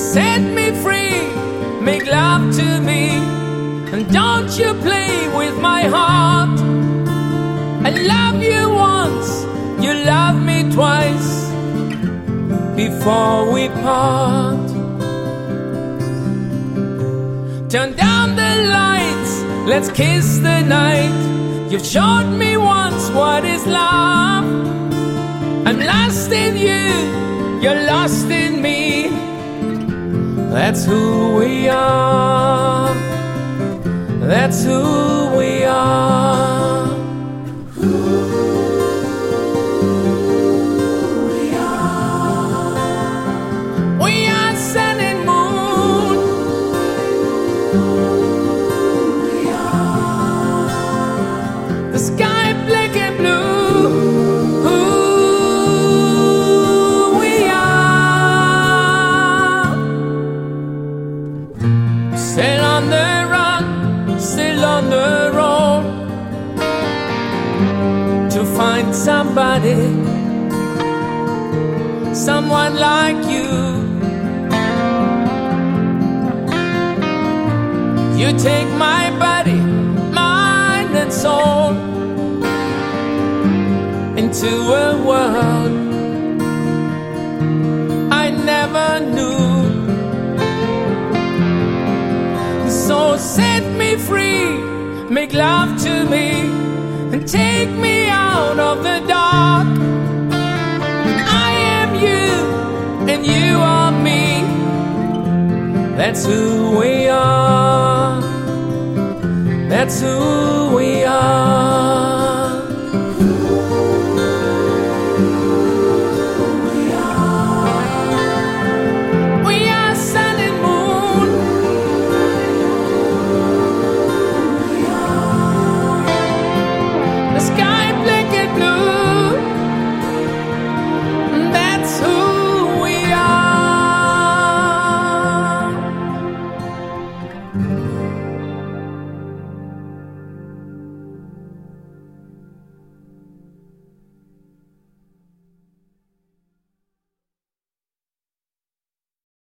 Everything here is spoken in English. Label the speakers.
Speaker 1: set me free, make love to me, and don't you play with my heart. I love you once, you love me twice before we part. Turn down the lights, let's kiss the night. You've showed me once what is love. I'm lost in you, you're lost in me. That's who we are. That's who still on the road to find somebody, someone like you. You take my body, mind, and soul into a world I never knew. Set me free, make love to me, and take me out of the dark. I am you, and you are me. That's who we are. That's who